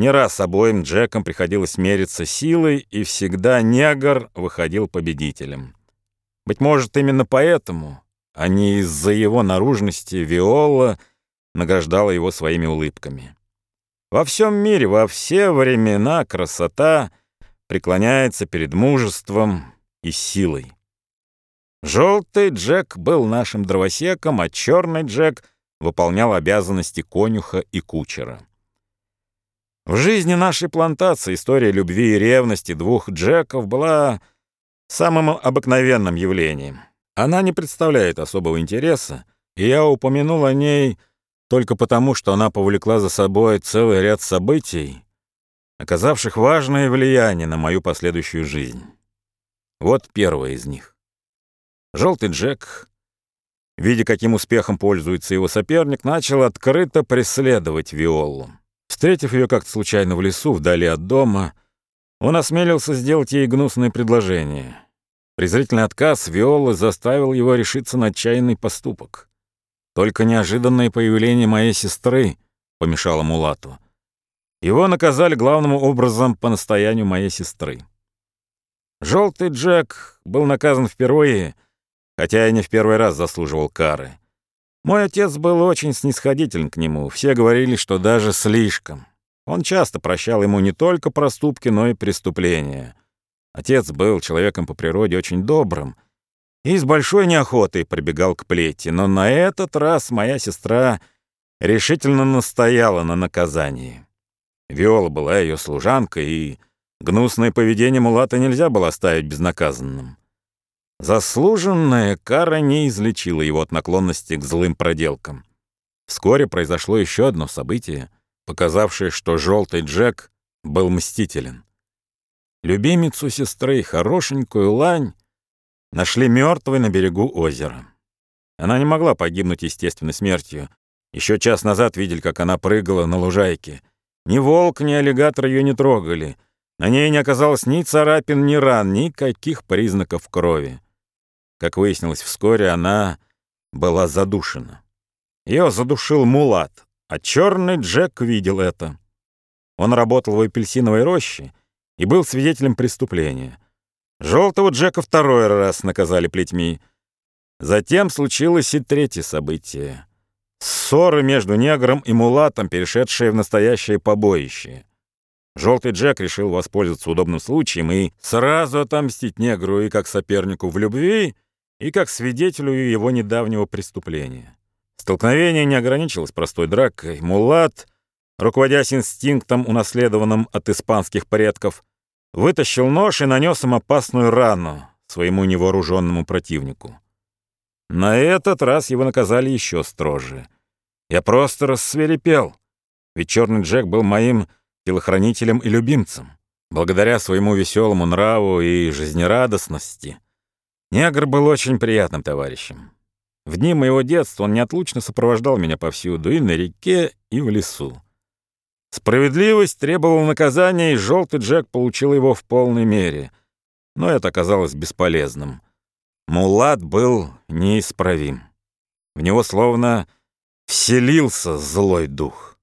Не раз обоим Джеком приходилось мериться силой, и всегда негр выходил победителем. Быть может, именно поэтому, а не из-за его наружности, Виола награждала его своими улыбками. Во всем мире, во все времена красота преклоняется перед мужеством и силой. Желтый Джек был нашим дровосеком, а черный Джек выполнял обязанности конюха и кучера. В жизни нашей плантации история любви и ревности двух Джеков была самым обыкновенным явлением. Она не представляет особого интереса, и я упомянул о ней только потому, что она повлекла за собой целый ряд событий, оказавших важное влияние на мою последующую жизнь. Вот первое из них. Желтый Джек, видя, каким успехом пользуется его соперник, начал открыто преследовать Виолу. Встретив ее как-то случайно в лесу, вдали от дома, он осмелился сделать ей гнусное предложение. Презрительный отказ Виолы заставил его решиться на отчаянный поступок. Только неожиданное появление моей сестры помешало Мулату. Его наказали главным образом по настоянию моей сестры. Желтый Джек был наказан впервые, хотя и не в первый раз заслуживал кары. Мой отец был очень снисходителен к нему, все говорили, что даже слишком. Он часто прощал ему не только проступки, но и преступления. Отец был человеком по природе очень добрым и с большой неохотой прибегал к плети, но на этот раз моя сестра решительно настояла на наказании. Виола была ее служанкой, и гнусное поведение Мулата нельзя было оставить безнаказанным. Заслуженная кара не излечила его от наклонности к злым проделкам. Вскоре произошло еще одно событие, показавшее, что желтый Джек был мстителен. Любимицу сестры, хорошенькую лань, нашли мертвой на берегу озера. Она не могла погибнуть естественной смертью. Еще час назад видели, как она прыгала на лужайке. Ни волк, ни аллигатор ее не трогали. На ней не оказалось ни царапин, ни ран, никаких признаков крови. Как выяснилось вскоре, она была задушена. Ее задушил мулат, а черный Джек видел это. Он работал в апельсиновой роще и был свидетелем преступления. Желтого Джека второй раз наказали плетьми. Затем случилось и третье событие. Ссоры между негром и мулатом, перешедшие в настоящее побоище. Желтый Джек решил воспользоваться удобным случаем и сразу отомстить негру и как сопернику в любви, и как свидетелю его недавнего преступления. Столкновение не ограничилось простой дракой. Мулат, руководясь инстинктом, унаследованным от испанских предков, вытащил нож и нанес им опасную рану своему невооруженному противнику. На этот раз его наказали еще строже. Я просто рассверепел, ведь черный Джек был моим телохранителем и любимцем. Благодаря своему веселому нраву и жизнерадостности — Негр был очень приятным товарищем. В дни моего детства он неотлучно сопровождал меня повсюду, и на реке, и в лесу. Справедливость требовала наказания, и желтый Джек получил его в полной мере. Но это оказалось бесполезным. Мулат был неисправим. В него словно вселился злой дух.